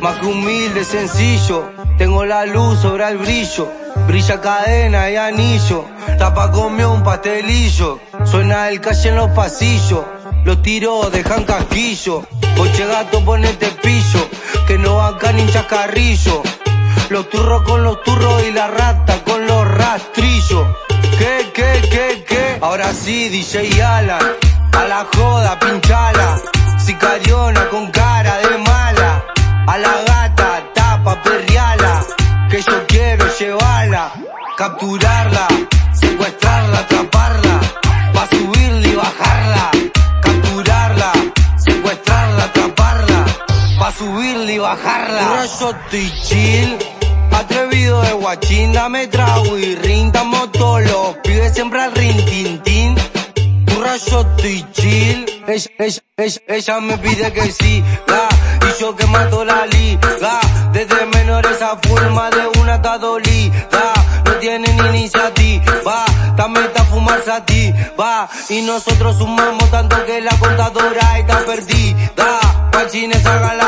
Más que humilde, sencillo. Tengo la luz sobre el brillo. Brilla cadena y anillo. Tapa comió un pastelillo. Suena el calle en los pasillos. Los tiros dejan casquillo. Coche gato, ponete pillo. Que no banca ni chascarrillo. Los turros con los turros y la rata con los rastrillos. ¿Qué, qué, qué, qué? Ahora sí, DJ Alan. A la joda, pinchala. Sicariona con cara de mala. A la gata, tapa, perriala. Que yo quiero llevarla, capturarla, secuestrarla, atraparla. Pa' subirla y bajarla. Capturarla, secuestrarla, atraparla. Pa' subirla y bajarla. Yo estoy chill. Atrevido de guachín, dame trago y rin, damos todos los pibes siempre al rin, tin, tin. Yo estoy chill. Ella, ella, ella, ella me pide que sí, la, que mato la liga. Desde menores a forma de una dolida, no tienen iniciativa, también está fumarse a ti, va, y nosotros sumamos tanto que la contadora está perdida, guachines hagan.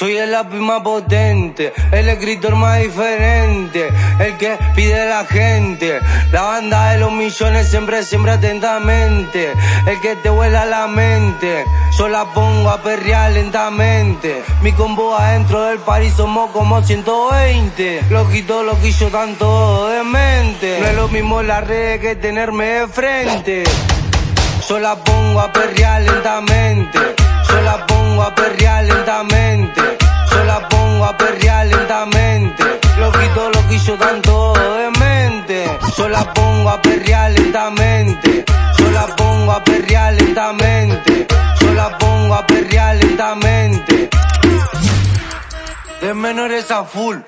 Soy el lápiz más potente, el escritor más diferente, el que pide la gente. La banda de los millones siempre, siempre atentamente, el que te vuela la mente. Yo la pongo a perrear lentamente. Mi combo adentro del París somos como 120. Loquito, loquillo, tanto de mente. No es lo mismo la red que tenerme de frente. Yo la pongo a perrear lentamente. Yo la Loquito, loquillo, tanto de mente. Yo la pongo a perrear lentamente. Yo la pongo a perrear lentamente. Yo la pongo a perrear lentamente. De menores a full.